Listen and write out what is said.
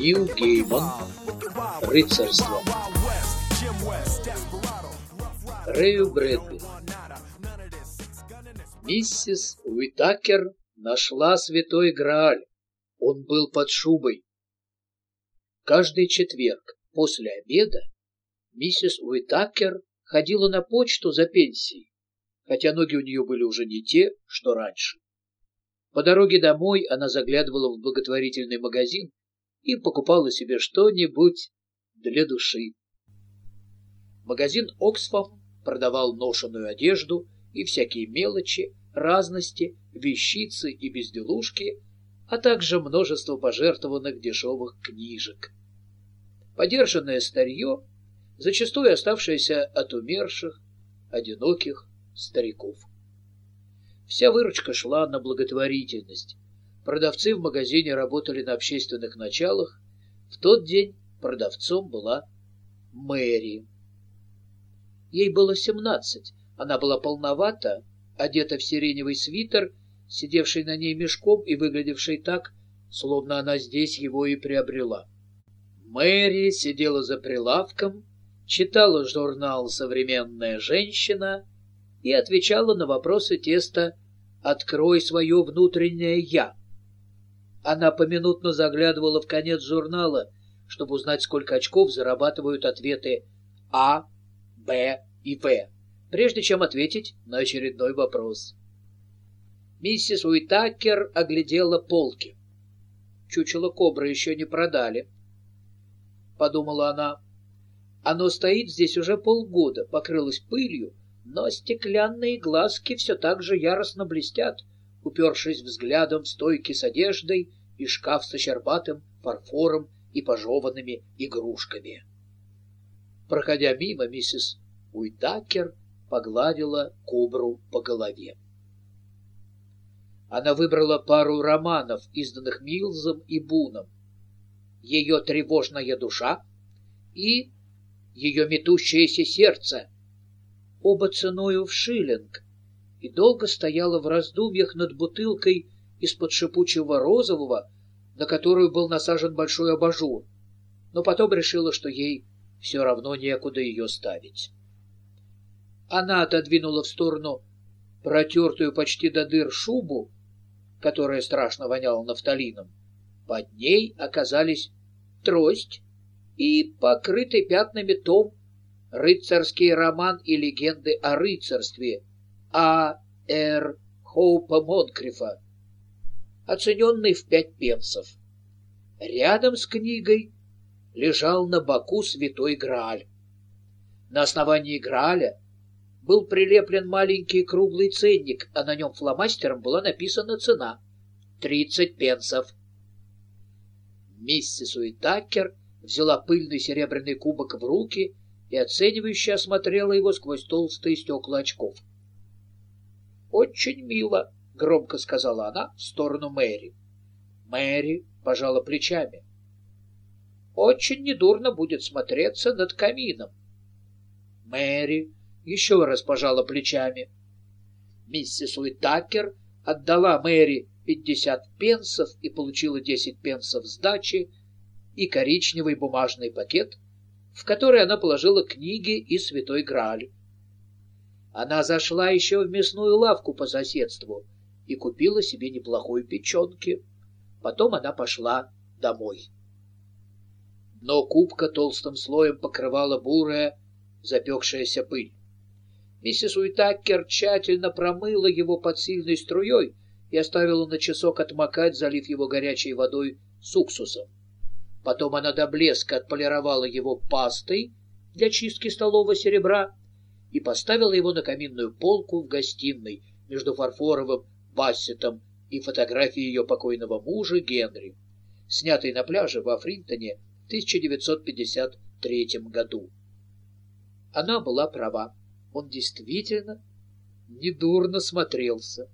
Нил Гейман «Рыцарство» Рэю Брэдби Миссис Уитакер нашла святой Грааль. Он был под шубой. Каждый четверг после обеда миссис Уитакер ходила на почту за пенсией, хотя ноги у нее были уже не те, что раньше. По дороге домой она заглядывала в благотворительный магазин и покупала себе что-нибудь для души. Магазин «Оксфам» продавал ношеную одежду и всякие мелочи, разности, вещицы и безделушки, а также множество пожертвованных дешевых книжек. Подержанное старье, зачастую оставшееся от умерших, одиноких стариков. Вся выручка шла на благотворительность. Продавцы в магазине работали на общественных началах. В тот день продавцом была Мэри. Ей было семнадцать. Она была полновата, одета в сиреневый свитер, сидевший на ней мешком и выглядевший так, словно она здесь его и приобрела. Мэри сидела за прилавком, читала журнал «Современная женщина» и отвечала на вопросы теста «Открой свое внутреннее «я». Она поминутно заглядывала в конец журнала, чтобы узнать, сколько очков зарабатывают ответы А, Б и В, прежде чем ответить на очередной вопрос. Миссис Уитакер оглядела полки. Чучело кобры еще не продали. Подумала она. Оно стоит здесь уже полгода, покрылось пылью, но стеклянные глазки все так же яростно блестят, упершись взглядом в стойки с одеждой и шкаф со щербатым фарфором и пожеванными игрушками. Проходя мимо, миссис Уитакер погладила кобру по голове. Она выбрала пару романов, изданных Милзом и Буном. «Ее тревожная душа» и «Ее метущееся сердце», оба ценою в шиллинг, и долго стояла в раздумьях над бутылкой из-под шипучего розового, на которую был насажен большой абажур, но потом решила, что ей все равно некуда ее ставить. Она отодвинула в сторону протертую почти до дыр шубу, которая страшно воняла нафталином. Под ней оказались трость и покрытый пятнами том «Рыцарский роман и легенды о рыцарстве» А. Р. Хоупа Монкрифа, оцененный в пять пенсов. Рядом с книгой лежал на боку святой Грааль. На основании Грааля был прилеплен маленький круглый ценник, а на нем фломастером была написана цена — тридцать пенсов. Миссис Уитакер взяла пыльный серебряный кубок в руки и оценивающе осмотрела его сквозь толстые стекла очков. «Очень мило», — громко сказала она в сторону Мэри. Мэри пожала плечами. «Очень недурно будет смотреться над камином». Мэри еще раз пожала плечами. Миссис Уитакер отдала Мэри пятьдесят пенсов и получила десять пенсов сдачи и коричневый бумажный пакет, в который она положила книги и святой Грааль. Она зашла еще в мясную лавку по соседству и купила себе неплохой печенки. Потом она пошла домой. Но кубка толстым слоем покрывала бурая, запекшаяся пыль. Миссис Уитакер тщательно промыла его под сильной струей и оставила на часок отмокать, залив его горячей водой с уксусом. Потом она до блеска отполировала его пастой для чистки столового серебра и поставила его на каминную полку в гостиной между фарфоровым бассетом и фотографией ее покойного мужа Генри, снятой на пляже во Фринтоне в 1953 году. Она была права. Он действительно недурно смотрелся.